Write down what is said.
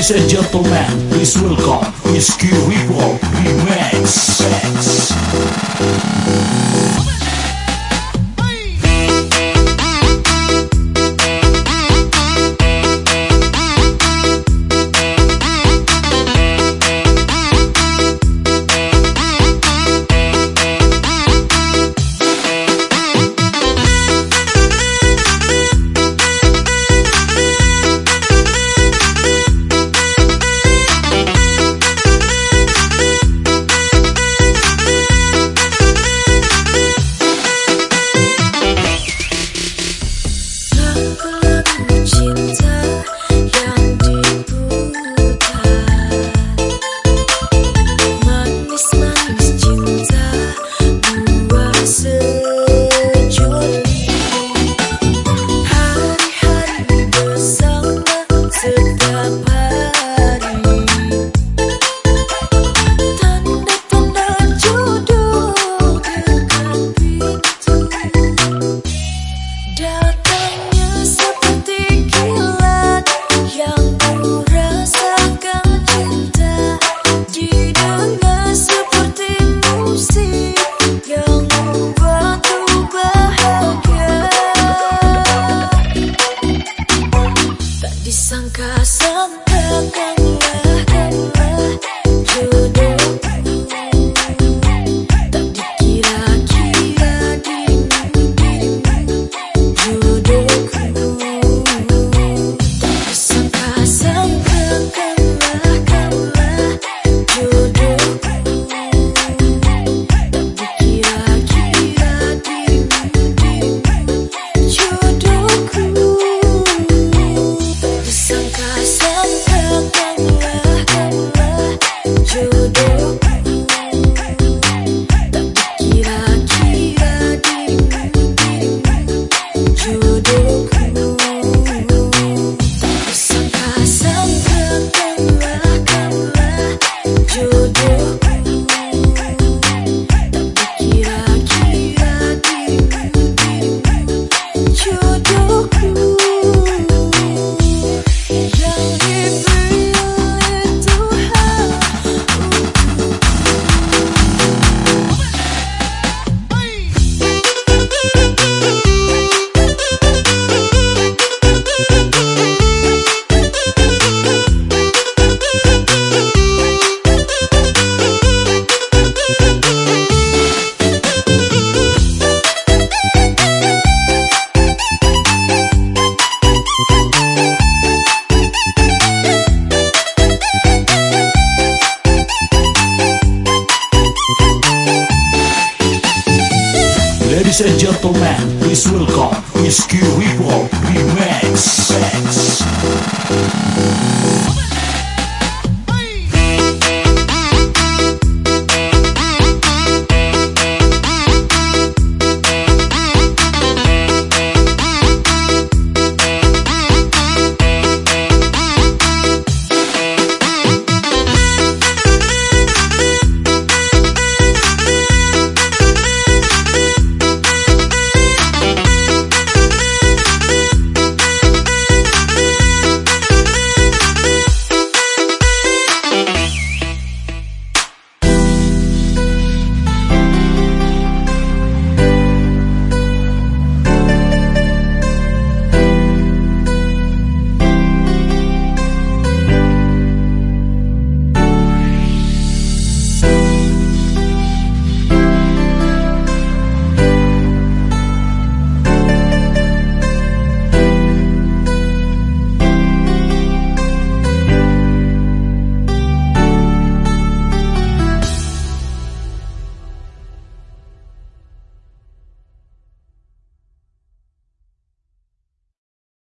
Ladies and gentlemen, please welcome Whiskey Ripple Remix. Ladies and gentlemen, please welcome Ripple Remix.